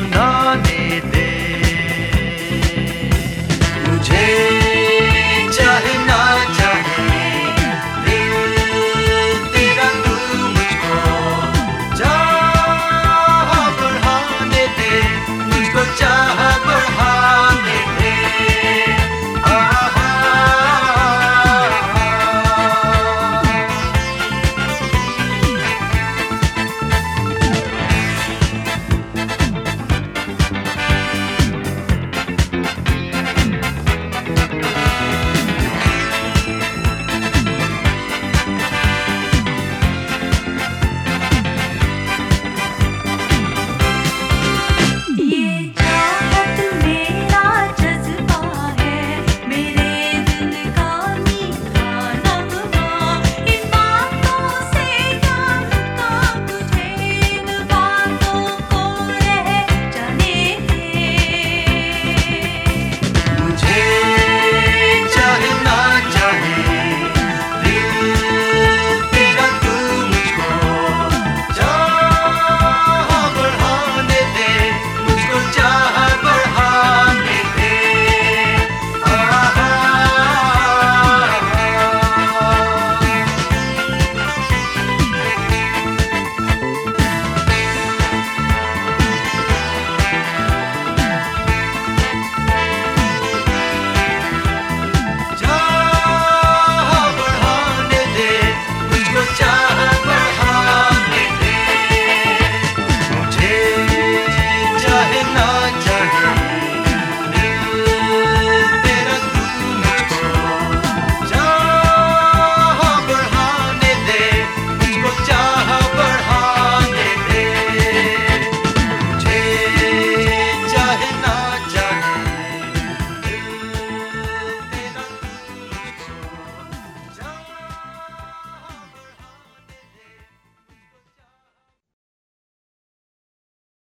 सुनाने दे